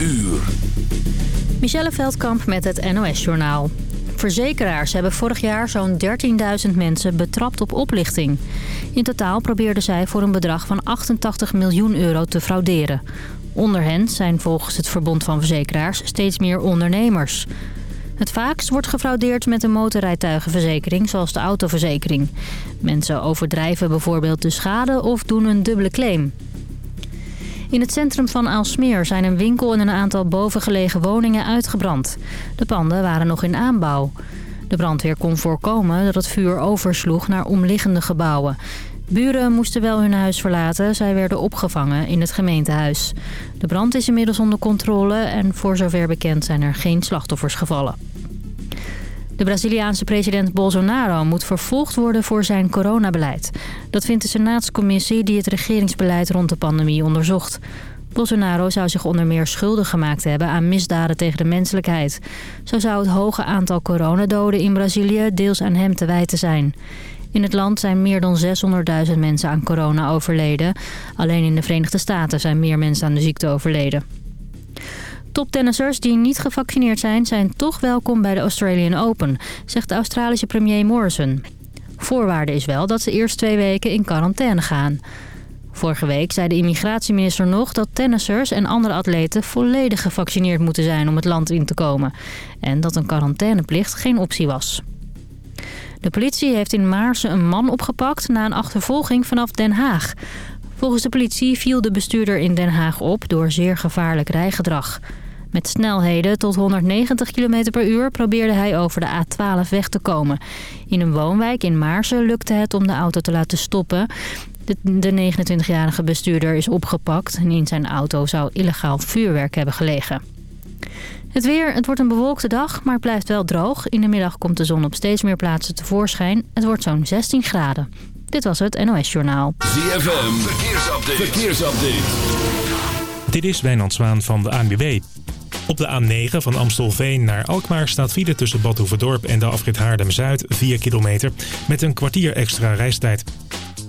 uur. Michelle Veldkamp met het NOS-journaal. Verzekeraars hebben vorig jaar zo'n 13.000 mensen betrapt op oplichting. In totaal probeerden zij voor een bedrag van 88 miljoen euro te frauderen. Onder hen zijn volgens het Verbond van Verzekeraars steeds meer ondernemers. Het vaakst wordt gefraudeerd met een motorrijtuigenverzekering, zoals de autoverzekering. Mensen overdrijven bijvoorbeeld de schade of doen een dubbele claim. In het centrum van Aalsmeer zijn een winkel en een aantal bovengelegen woningen uitgebrand. De panden waren nog in aanbouw. De brandweer kon voorkomen dat het vuur oversloeg naar omliggende gebouwen. Buren moesten wel hun huis verlaten. Zij werden opgevangen in het gemeentehuis. De brand is inmiddels onder controle en voor zover bekend zijn er geen slachtoffers gevallen. De Braziliaanse president Bolsonaro moet vervolgd worden voor zijn coronabeleid. Dat vindt de Senaatscommissie die het regeringsbeleid rond de pandemie onderzocht. Bolsonaro zou zich onder meer schuldig gemaakt hebben aan misdaden tegen de menselijkheid. Zo zou het hoge aantal coronadoden in Brazilië deels aan hem te wijten zijn. In het land zijn meer dan 600.000 mensen aan corona overleden. Alleen in de Verenigde Staten zijn meer mensen aan de ziekte overleden. Toptennissers die niet gevaccineerd zijn, zijn toch welkom bij de Australian Open, zegt de Australische premier Morrison. Voorwaarde is wel dat ze eerst twee weken in quarantaine gaan. Vorige week zei de immigratieminister nog dat tennissers en andere atleten volledig gevaccineerd moeten zijn om het land in te komen. En dat een quarantaineplicht geen optie was. De politie heeft in Maarsen een man opgepakt na een achtervolging vanaf Den Haag. Volgens de politie viel de bestuurder in Den Haag op door zeer gevaarlijk rijgedrag. Met snelheden tot 190 km per uur probeerde hij over de A12 weg te komen. In een woonwijk in Maarsen lukte het om de auto te laten stoppen. De 29-jarige bestuurder is opgepakt en in zijn auto zou illegaal vuurwerk hebben gelegen. Het weer, het wordt een bewolkte dag, maar het blijft wel droog. In de middag komt de zon op steeds meer plaatsen tevoorschijn. Het wordt zo'n 16 graden. Dit was het NOS Journaal. ZFM, verkeersupdate. verkeersupdate. Dit is Wijnand Zwaan van de ANWB. Op de A9 van Amstelveen naar Alkmaar staat file tussen Bad Hoeverdorp en de afrit Haardem-Zuid 4 kilometer met een kwartier extra reistijd.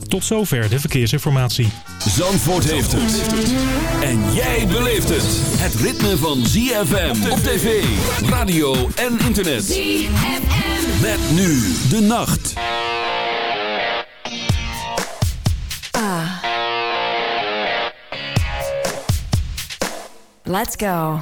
Tot zover de verkeersinformatie. Zandvoort heeft het. En jij beleeft het. Het ritme van ZFM op tv, radio en internet. ZFM. Met nu de nacht. Ah. Let's go.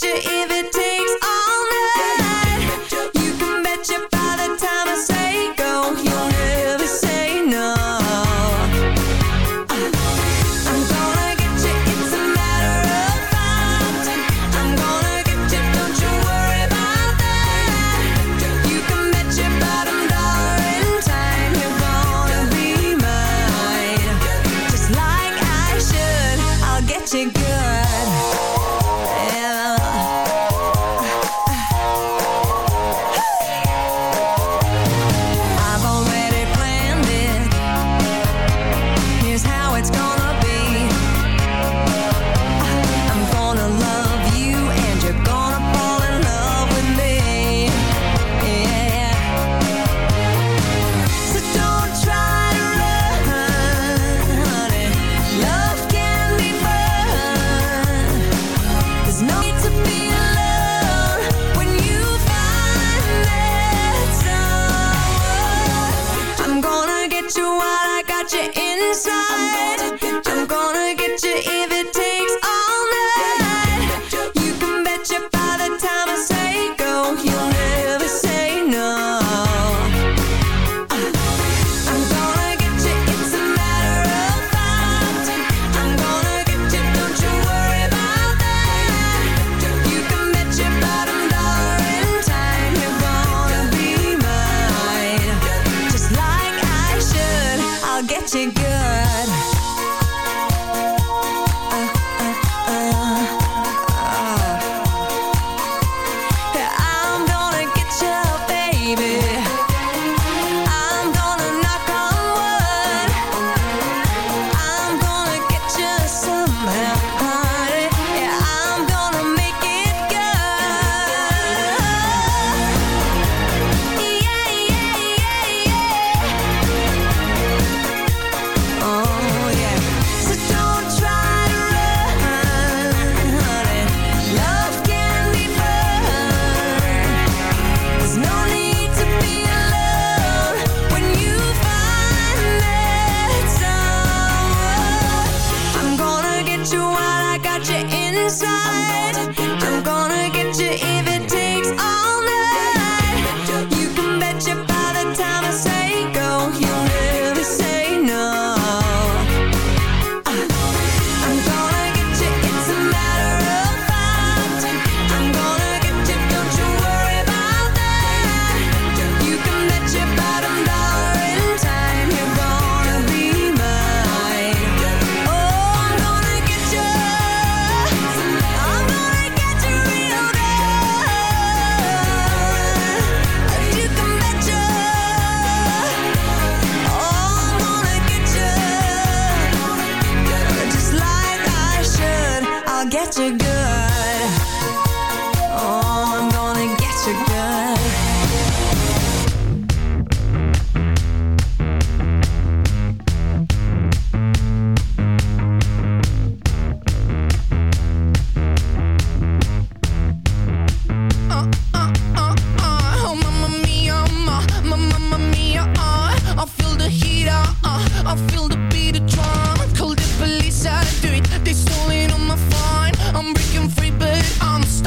put in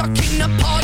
stuck in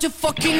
to fucking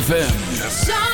ZFM.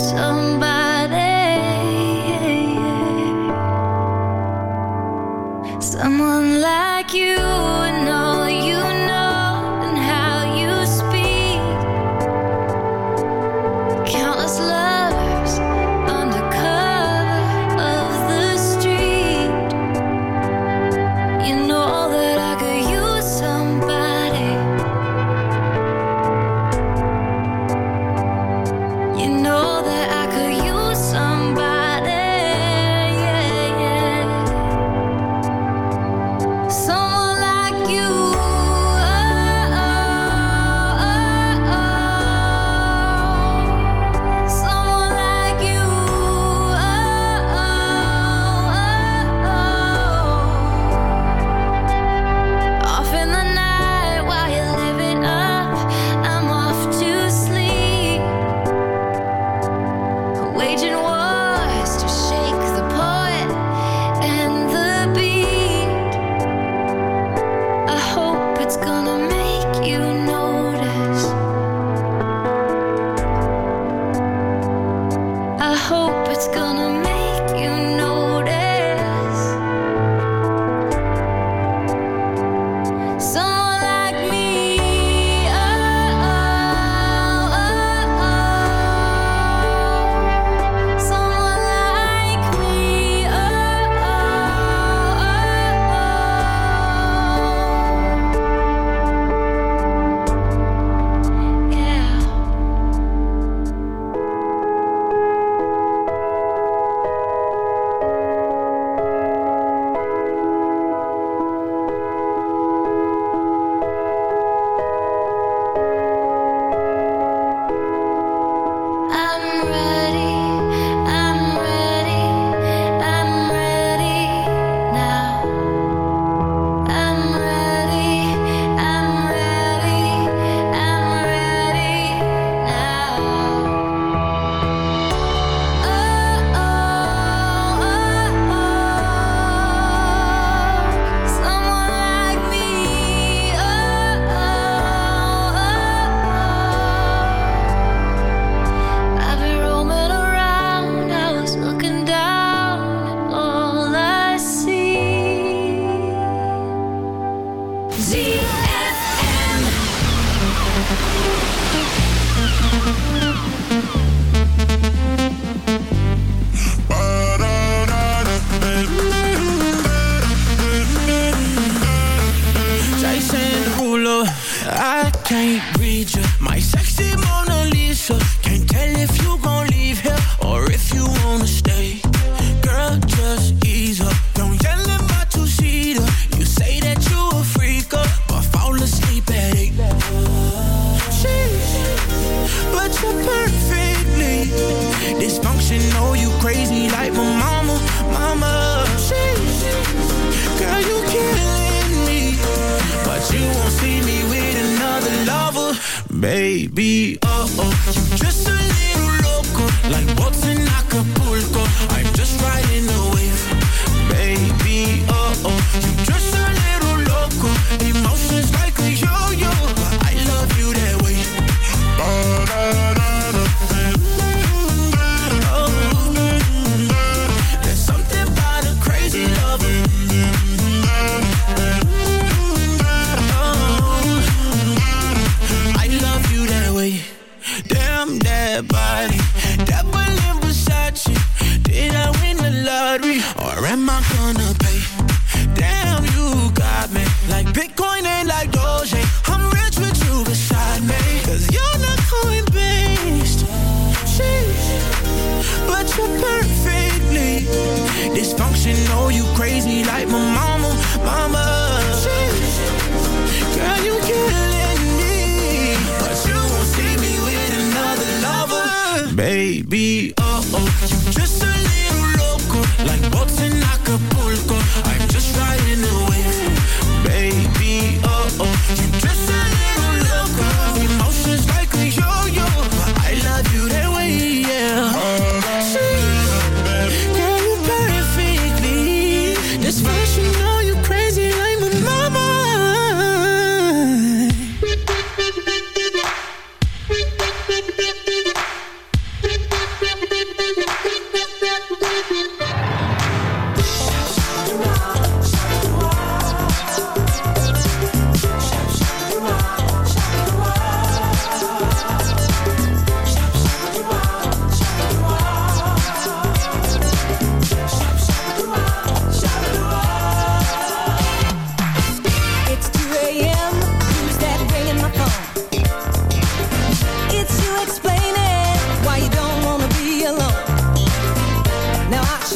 so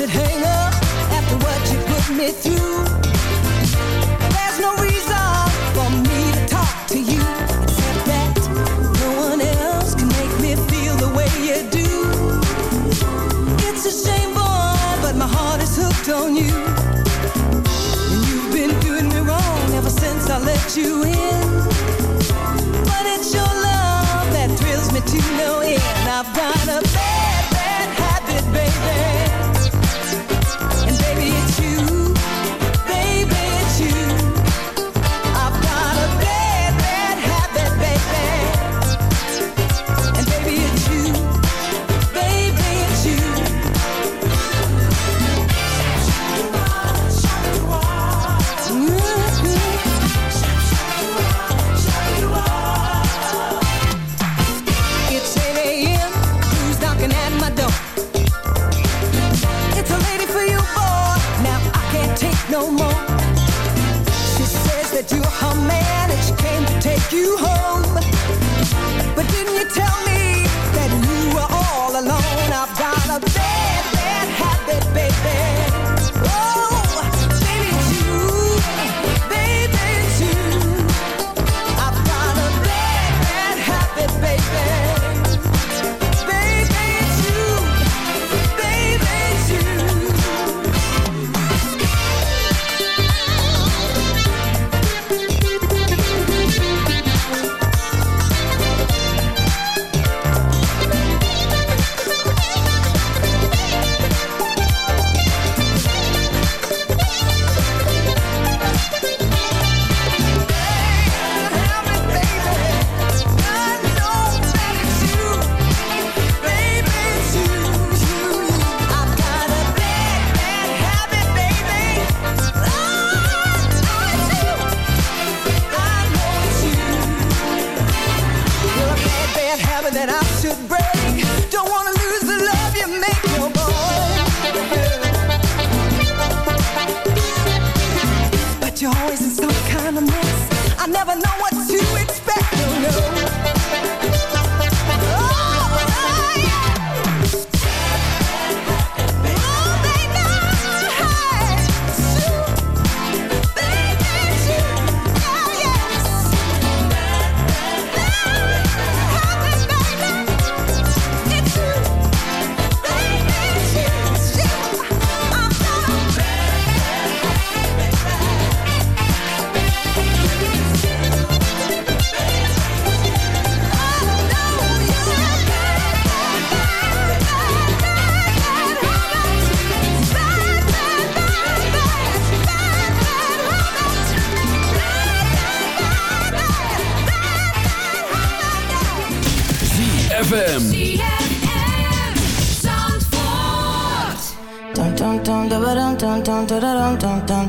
should hang up after what you put me through. There's no reason for me to talk to you except that no one else can make me feel the way you do. It's a shame, boy, but my heart is hooked on you. And you've been doing me wrong ever since I let you in.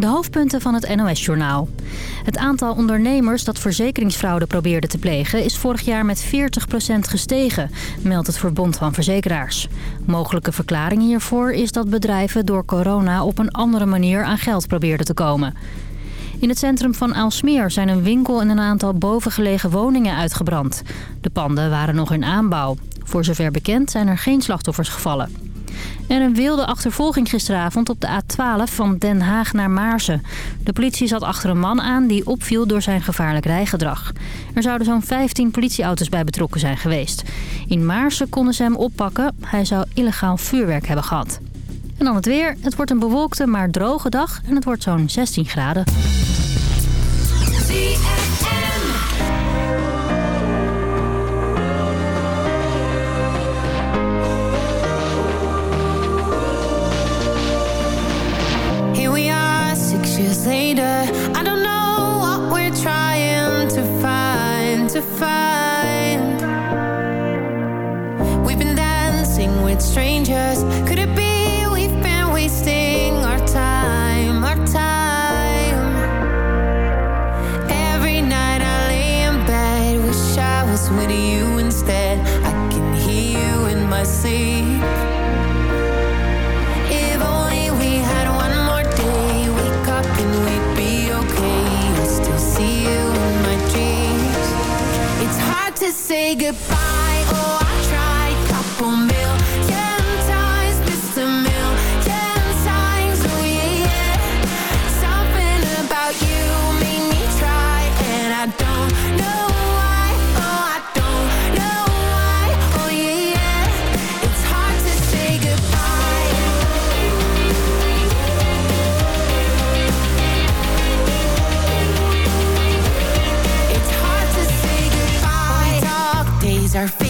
De hoofdpunten van het NOS-journaal. Het aantal ondernemers dat verzekeringsfraude probeerde te plegen... is vorig jaar met 40% gestegen, meldt het Verbond van Verzekeraars. Mogelijke verklaring hiervoor is dat bedrijven door corona... op een andere manier aan geld probeerden te komen. In het centrum van Aalsmeer zijn een winkel en een aantal bovengelegen woningen uitgebrand. De panden waren nog in aanbouw. Voor zover bekend zijn er geen slachtoffers gevallen. En een wilde achtervolging gisteravond op de A12 van Den Haag naar Maarsen. De politie zat achter een man aan die opviel door zijn gevaarlijk rijgedrag. Er zouden zo'n 15 politieauto's bij betrokken zijn geweest. In Maarsen konden ze hem oppakken. Hij zou illegaal vuurwerk hebben gehad. En dan het weer. Het wordt een bewolkte maar droge dag en het wordt zo'n 16 graden. Years later. I don't know what we're trying to find, to find. We've been dancing with strangers. Could it be say goodbye. her feet.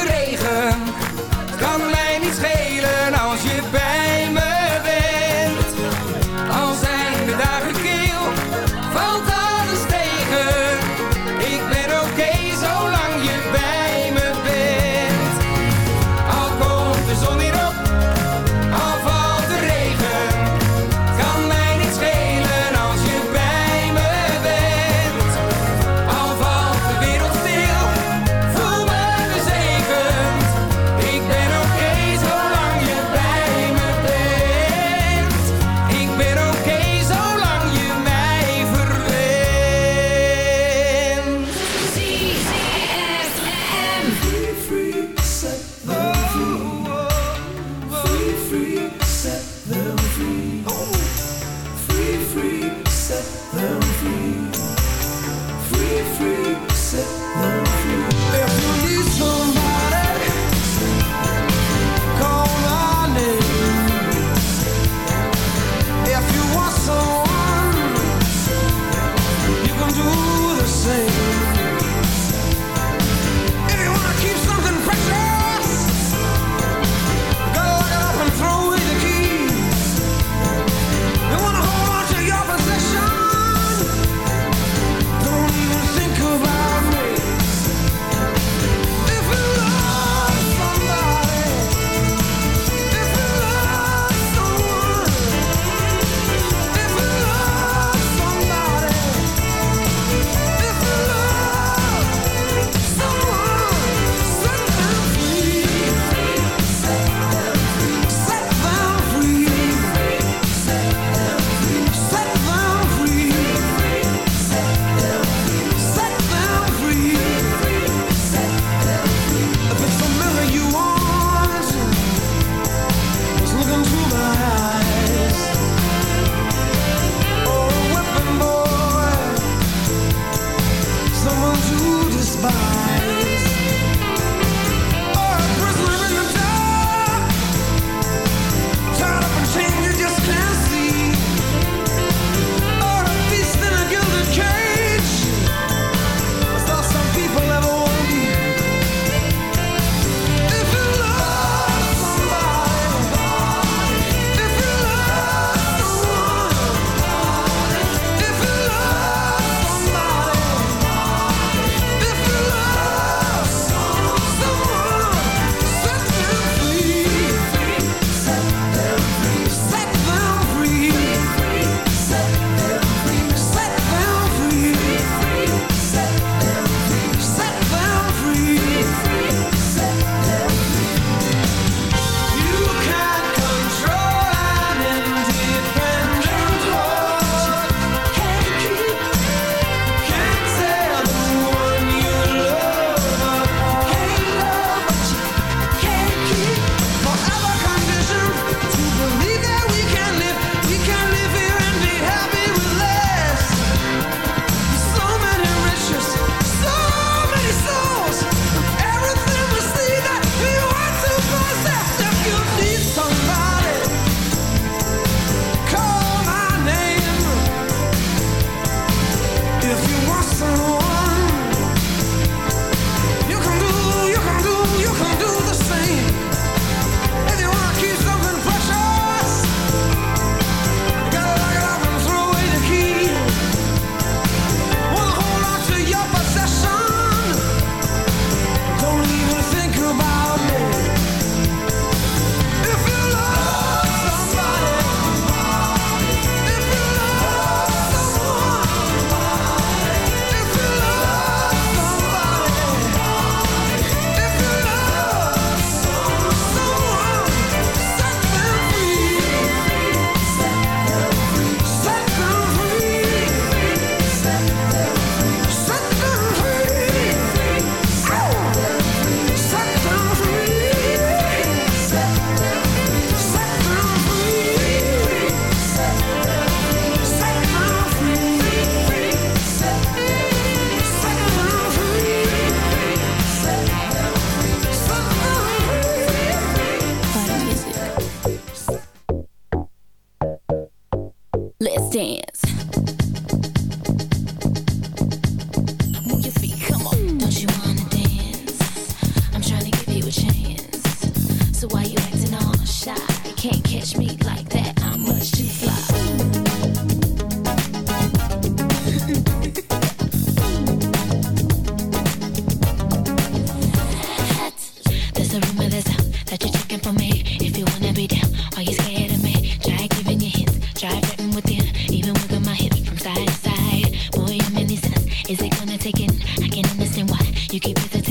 Is it gonna take it? I can't understand why you keep hesitating.